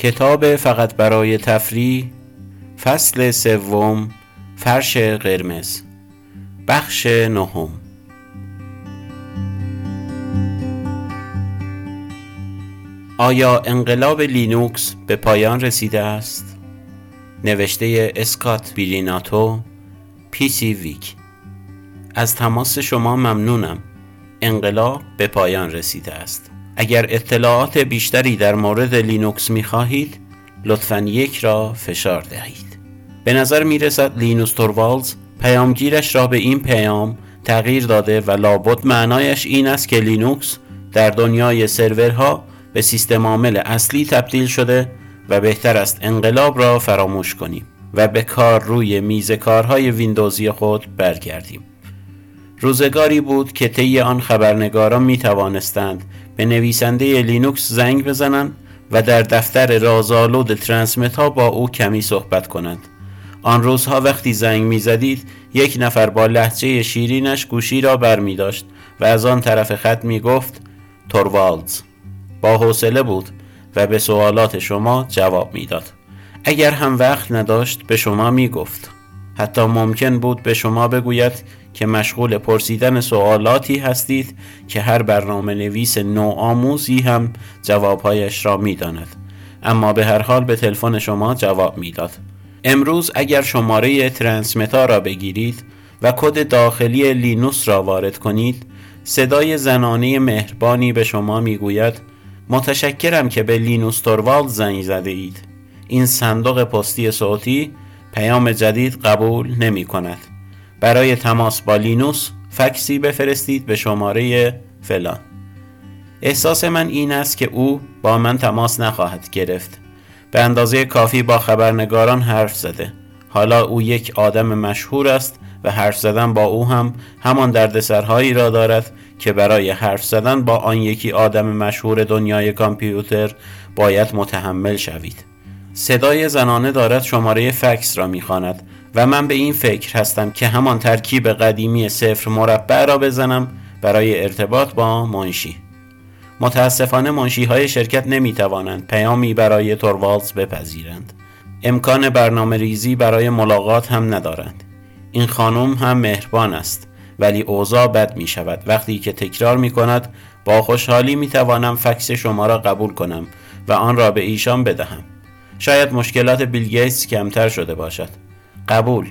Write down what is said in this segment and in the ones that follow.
کتاب فقط برای تفریح فصل سوم فرش قرمز بخش نهم. آیا انقلاب لینوکس به پایان رسیده است؟ نوشته اسکات بیریناتو PC Week. از تماس شما ممنونم. انقلاب به پایان رسیده است. اگر اطلاعات بیشتری در مورد لینوکس می خواهید لطفا یک را فشار دهید. به نظر می رسد لینوس توروالدز پیامگیرش را به این پیام تغییر داده و لابد معنایش این است که لینوکس در دنیای سرورها به سیستم عامل اصلی تبدیل شده و بهتر است انقلاب را فراموش کنیم و به کار روی میز کارهای ویندوزی خود برگردیم. روزگاری بود که طی آن خبرنگاران می توانستند به نویسنده لینوکس زنگ بزنند و در دفتر رازآلود ترانسمت ها با او کمی صحبت کنند آن روزها وقتی زنگ می زدید یک نفر با لحجه شیرینش گوشی را بر می داشت و از آن طرف خط می گفت توروالدز با حوصله بود و به سوالات شما جواب می‌داد. اگر هم وقت نداشت به شما می گفت. حتی ممکن بود به شما بگوید که مشغول پرسیدن سوالاتی هستید که هر برنامه نویس نوآموزی هم جوابهایش را می داند. اما به هر حال به تلفن شما جواب می‌داد. امروز اگر شماره ترانسمتا را بگیرید و کد داخلی لینوس را وارد کنید صدای زنانه مهربانی به شما می‌گوید متشکرم که به لینوس توروالد زنگ زده اید این صندوق پستی صوتی پیام جدید قبول نمی کند برای تماس با لینوس فکسی بفرستید به شماره فلان. احساس من این است که او با من تماس نخواهد گرفت. به اندازه کافی با خبرنگاران حرف زده. حالا او یک آدم مشهور است و حرف زدن با او هم همان دردسرهایی را دارد که برای حرف زدن با آن یکی آدم مشهور دنیای کامپیوتر باید متحمل شوید. صدای زنانه دارد شماره فکس را می‌خواند. و من به این فکر هستم که همان ترکیب قدیمی صفر مربع را بزنم برای ارتباط با منشی. متاسفانه منشی های شرکت نمی توانند پیامی برای توروالز بپذیرند. امکان برنامه ریزی برای ملاقات هم ندارند. این خانم هم مهربان است ولی اوضاع بد می شود وقتی که تکرار می کند با خوشحالی می توانم فکس شما را قبول کنم و آن را به ایشان بدهم. شاید مشکلات بیل کمتر شده باشد. قبول.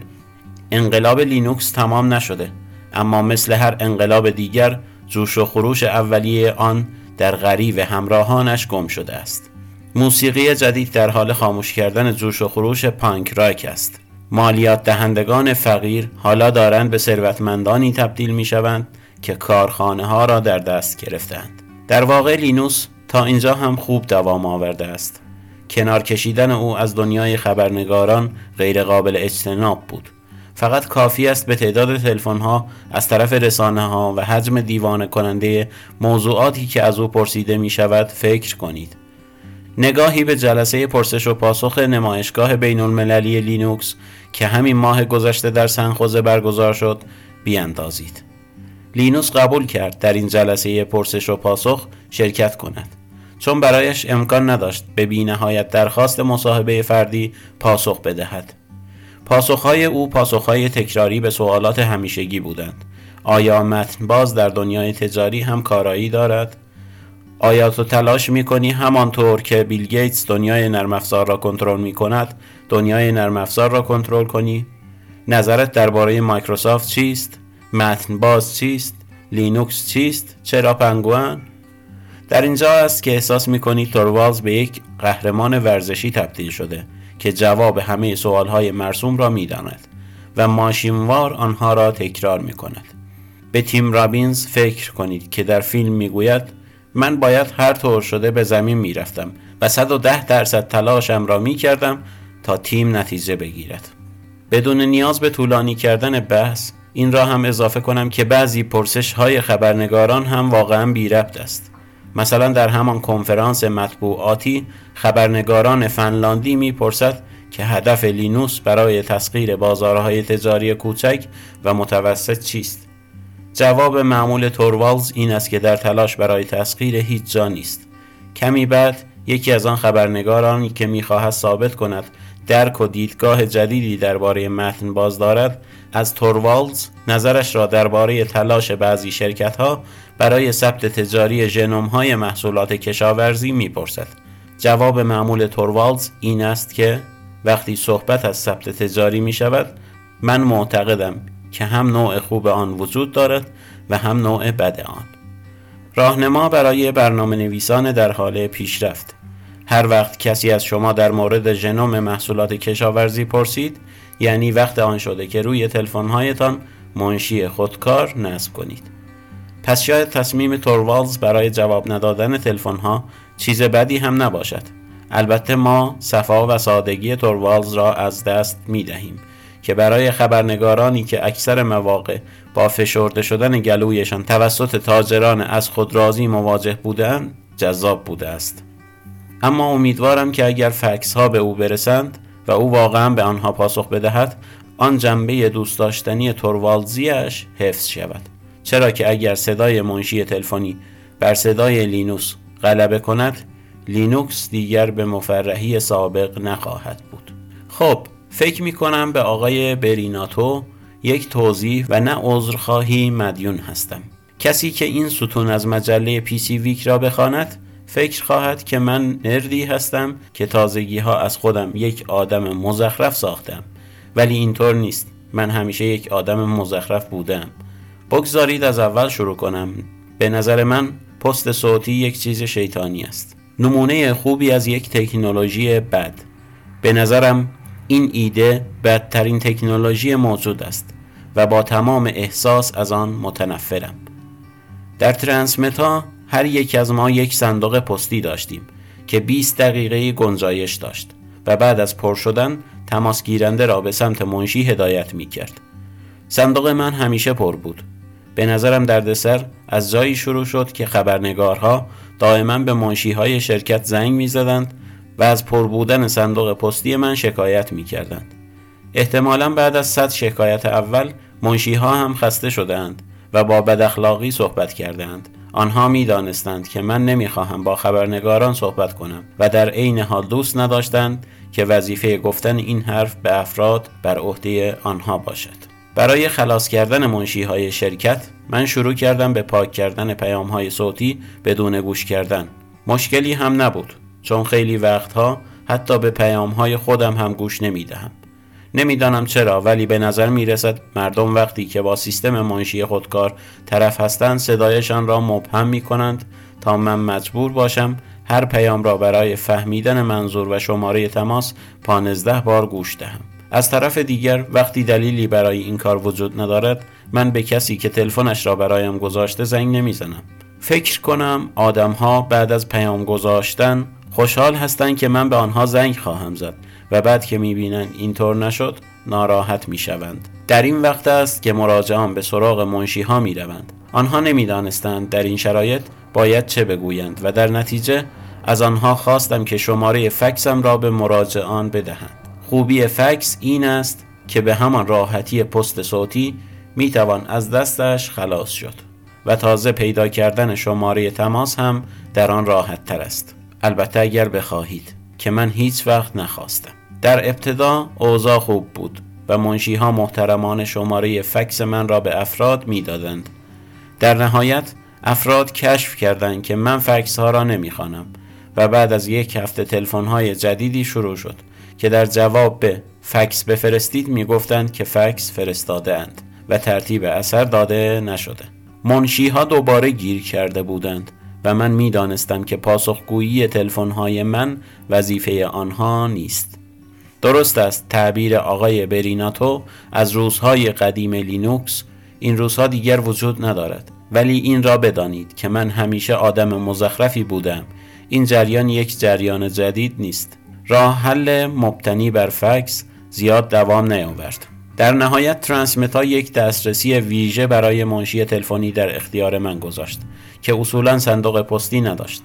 انقلاب لینوکس تمام نشده اما مثل هر انقلاب دیگر جوش و خروش اولیه آن در غریب همراهانش گم شده است. موسیقی جدید در حال خاموش کردن جوش و خروش پانک راک است. مالیات دهندگان فقیر حالا دارند به ثروتمندانی تبدیل می شوند که کارخانه ها را در دست گرفتند. در واقع لینوس تا اینجا هم خوب دوام آورده است. کنار کشیدن او از دنیای خبرنگاران غیرقابل اجتناب بود. فقط کافی است به تعداد تلفن ها از طرف رسانه ها و حجم دیوانه کننده موضوعاتی که از او پرسیده می شود فکر کنید. نگاهی به جلسه پرسش و پاسخ نمایشگاه بین المللی لینوکس که همین ماه گذشته در سنخوزه برگزار شد بیاندازید. لینوس قبول کرد در این جلسه پرسش و پاسخ شرکت کند. چون برایش امکان نداشت به بینهایت درخواست مصاحبه فردی پاسخ بدهد. پاسخهای او پاسخهای تکراری به سوالات همیشگی بودند. آیا متن باز در دنیای تجاری هم کارایی دارد؟ آیا تو تلاش می‌کنی همانطور که بیل گیتس دنیای نرم افزار را کنترل می کند دنیای نرم افزار را کنترل کنی نظرت درباره مایکروسافت چیست متن باز چیست لینوکس چیست چرا پنگوئن در اینجا است که احساس می‌کنی توروالدز به یک قهرمان ورزشی تبدیل شده که جواب همه سوالهای مرسوم را می‌داند و ماشینوار آنها را تکرار می کند. به تیم رابینز فکر کنید که در فیلم می‌گوید من باید هر طور شده به زمین می‌رفتم و 110 درصد تلاشم را می کردم تا تیم نتیجه بگیرد بدون نیاز به طولانی کردن بحث این را هم اضافه کنم که بعضی پرسش های خبرنگاران هم واقعا بی ربط است مثلا در همان کنفرانس مطبوعاتی خبرنگاران فنلاندی می‌پرسد که هدف لینوس برای تسخیر بازارهای تجاری کوچک و متوسط چیست؟ جواب معمول توروالز این است که در تلاش برای تسخیر هیچ جا نیست. کمی بعد یکی از آن خبرنگارانی که می‌خواهد ثابت کند درک و دیدگاه جدیدی درباره متن باز دارد از توروالز نظرش را درباره تلاش بعضی شرکت ها برای ثبت تجاری ژنوم های محصولات کشاورزی می‌پرسد. جواب معمول توروالز این است که وقتی صحبت از ثبت تجاری می شود من معتقدم که هم نوع خوب آن وجود دارد و هم نوع بد آن. راهنما برای برنامه نویسان در حال پیشرفت. هر وقت کسی از شما در مورد ژنوم محصولات کشاورزی پرسید یعنی وقت آن شده که روی تلفن‌هایتان منشی خودکار نصب کنید. پس شاید تصمیم توروالز برای جواب ندادن تلفن‌ها چیز بدی هم نباشد. البته ما صفا و سادگی توروالز را از دست می دهیم که برای خبرنگارانی که اکثر مواقع با فشرده شدن گلویشان توسط تاجران از خود راضی مواجه بودند جذاب بوده است. اما امیدوارم که اگر فکس ها به او برسند و او واقعا به آنها پاسخ بدهد آن جنبه دوست داشتنی توروالدزیش حفظ شود. چرا که اگر صدای منشی تلفنی بر صدای لینوس غلبه کند لینوکس دیگر به مفرحی سابق نخواهد بود. خب فکر می کنم به آقای بریناتو یک توضیح و نه عذرخواهی مدیون هستم. کسی که این ستون از مجله پی سی ویک را بخواند فکر خواهد که من نردی هستم که تازگی ها از خودم یک آدم مزخرف ساختم. ولی اینطور نیست. من همیشه یک آدم مزخرف بودم. بگذارید از اول شروع کنم به نظر من پست صوتی یک چیز شیطانی است نمونه خوبی از یک تکنولوژی بد به نظرم این ایده بدترین تکنولوژی موجود است و با تمام احساس از آن متنفرم در ترانسمتا هر یک از ما یک صندوق پستی داشتیم که 20 دقیقه گنجایش داشت و بعد از پر شدن تماس گیرنده را به سمت منشی هدایت می کرد. صندوق من همیشه پر بود. به نظرم دردسر از جایی شروع شد که خبرنگارها دائما به منشی های شرکت زنگ می زدند و از پر بودن صندوق پستی من شکایت می کردند. احتمالا بعد از صد شکایت اول منشی ها هم خسته شدند و با بداخلاقی صحبت کردند آنها می دانستند که من نمی‌خواهم با خبرنگاران صحبت کنم و در عین حال دوست نداشتند که وظیفه گفتن این حرف به افراد بر عهده آنها باشد برای خلاص کردن منشی های شرکت من شروع کردم به پاک کردن پیام های صوتی بدون گوش کردن. مشکلی هم نبود چون خیلی وقتها حتی به پیام های خودم هم گوش نمی دهم نمی‌دانم چرا ولی به نظر می رسد مردم وقتی که با سیستم منشی خودکار طرف هستند صدایشان را مبهم می کنند تا من مجبور باشم هر پیام را برای فهمیدن منظور و شماره تماس پانزده بار گوش دهم. از طرف دیگر وقتی دلیلی برای این کار وجود ندارد من به کسی که تلفنش را برایم گذاشته زنگ نمی‌زنم. فکر کنم آدمها بعد از پیام گذاشتن خوشحال هستند که من به آنها زنگ خواهم زد و بعد که می‌بینند اینطور نشد ناراحت می‌شوند. در این وقت است که مراجعان به سراغ منشی ها می روند. آنها نمی‌دانستند در این شرایط باید چه بگویند و در نتیجه از آنها خواستم که شماره فکسم را به مراجعان بدهند. خوبی فکس این است که به همان راحتی پست صوتی می توان از دستش خلاص شد و تازه پیدا کردن شماره تماس هم در آن راحت تر است. البته اگر بخواهید که من هیچ وقت نخواستم. در ابتدا اوضاع خوب بود و منشی ها محترمان شماره فکس من را به افراد می‌دادند. در نهایت افراد کشف کردند که من فکس ها را نمی‌خوانم و بعد از یک هفته تلفن های جدیدی شروع شد. که در جواب به فکس بفرستید می‌گفتند که فکس فرستاده اند و ترتیب اثر داده نشده. منشی ها دوباره گیر کرده بودند و من می‌دانستم که پاسخگویی تلفن های من وظیفه آنها نیست. درست است تعبیر آقای بریناتو از روزهای قدیم لینوکس این روزها دیگر وجود ندارد. ولی این را بدانید که من همیشه آدم مزخرفی بودم. این جریان یک جریان جدید نیست. راه حل مبتنی بر فکس زیاد دوام نیاورد. در نهایت ترانسمتا یک دسترسی ویژه برای منشی تلفنی در اختیار من گذاشت که اصولا صندوق پستی نداشت.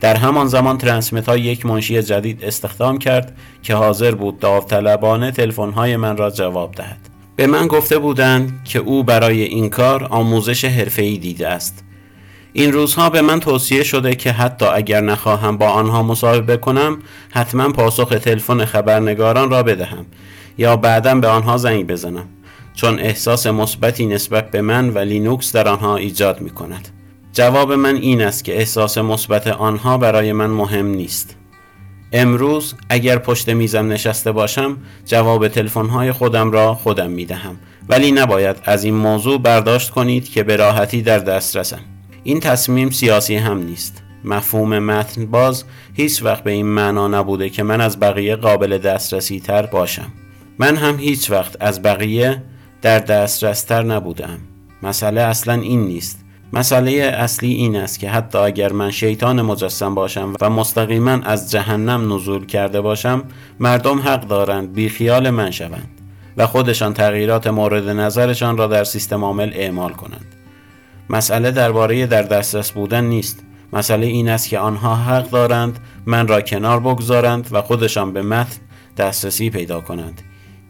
در همان زمان ترانسمتا یک منشی جدید استخدام کرد که حاضر بود داوطلبانه تلفن‌های من را جواب دهد. به من گفته بودند که او برای این کار آموزش حرفه‌ای دیده است. این روزها به من توصیه شده که حتی اگر نخواهم با آنها مصاحبه کنم حتما پاسخ تلفن خبرنگاران را بدهم یا بعدا به آنها زنگ بزنم چون احساس مثبتی نسبت به من و لینوکس در آنها ایجاد می کند. جواب من این است که احساس مثبت آنها برای من مهم نیست. امروز اگر پشت میزم نشسته باشم جواب تلفن‌های خودم را خودم می دهم ولی نباید از این موضوع برداشت کنید که به راحتی در دسترسم. این تصمیم سیاسی هم نیست. مفهوم متن باز هیچ وقت به این معنا نبوده که من از بقیه قابل دسترسی تر باشم. من هم هیچ وقت از بقیه در دسترستر نبودم مسئله اصلا این نیست مسئله اصلی این است که حتی اگر من شیطان مجسم باشم و مستقیما از جهنم نزول کرده باشم مردم حق دارند بی خیال من شوند و خودشان تغییرات مورد نظرشان را در سیستم عامل اعمال کنند مسئله درباره در دسترس بودن نیست. مسئله این است که آنها حق دارند من را کنار بگذارند و خودشان به متن دسترسی پیدا کنند.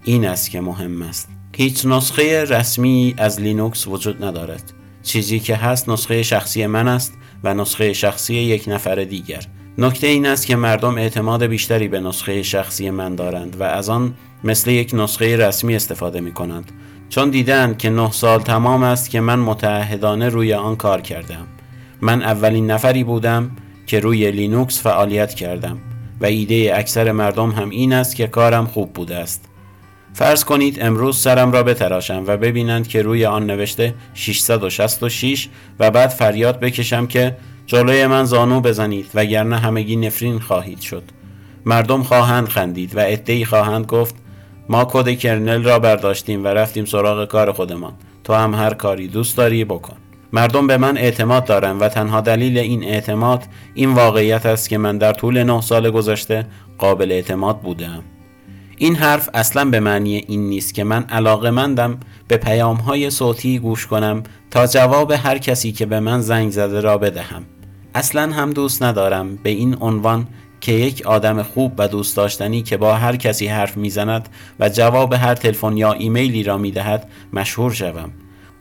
این است که مهم است. هیچ نسخه رسمی از لینوکس وجود ندارد. چیزی که هست نسخه شخصی من است و نسخه شخصی یک نفر دیگر. نکته این است که مردم اعتماد بیشتری به نسخه شخصی من دارند و از آن مثل یک نسخه رسمی استفاده می کنند چون دیدن که نه سال تمام است که من متعهدانه روی آن کار کردم. من اولین نفری بودم که روی لینوکس فعالیت کردم و ایده اکثر مردم هم این است که کارم خوب بوده است. فرض کنید امروز سرم را بتراشم و ببینند که روی آن نوشته 666 و بعد فریاد بکشم که جلوی من زانو بزنید وگرنه همگی نفرین خواهید شد. مردم خواهند خندید و عدهای خواهند گفت ما کد کرنل را برداشتیم و رفتیم سراغ کار خودمان. تو هم هر کاری دوست داری بکن. مردم به من اعتماد دارند و تنها دلیل این اعتماد این واقعیت است که من در طول نه سال گذشته قابل اعتماد بودم. این حرف اصلا به معنی این نیست که من علاقه مندم به پیام های صوتی گوش کنم تا جواب هر کسی که به من زنگ زده را بدهم. اصلا هم دوست ندارم به این عنوان که یک آدم خوب و دوست داشتنی که با هر کسی حرف می‌زند و جواب هر تلفن یا ایمیلی را می‌دهد مشهور شوم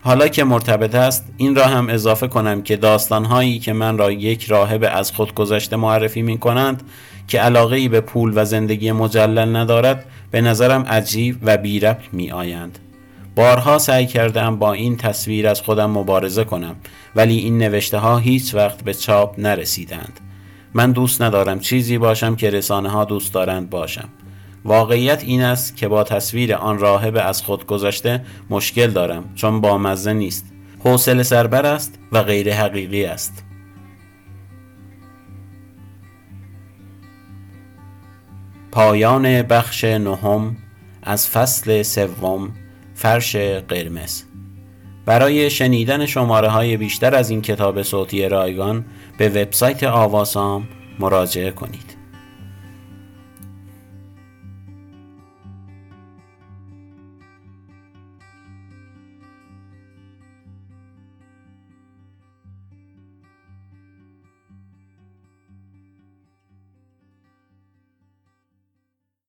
حالا که مرتبط است این را هم اضافه کنم که داستانهایی که من را یک راهب از خود گذشته معرفی می کنند که علاقه به پول و زندگی مجلل ندارد به نظرم عجیب و بیرب می آیند. بارها سعی کردم با این تصویر از خودم مبارزه کنم ولی این نوشته ها هیچ وقت به چاپ نرسیدند. من دوست ندارم چیزی باشم که رسانه ها دوست دارند باشم. واقعیت این است که با تصویر آن راهب از خود گذشته مشکل دارم چون با مزه نیست. حوصله سربر است و غیر حقیقی است. پایان بخش نهم از فصل سوم فرش قرمز برای شنیدن شماره های بیشتر از این کتاب صوتی رایگان به وبسایت آواسام مراجعه کنید.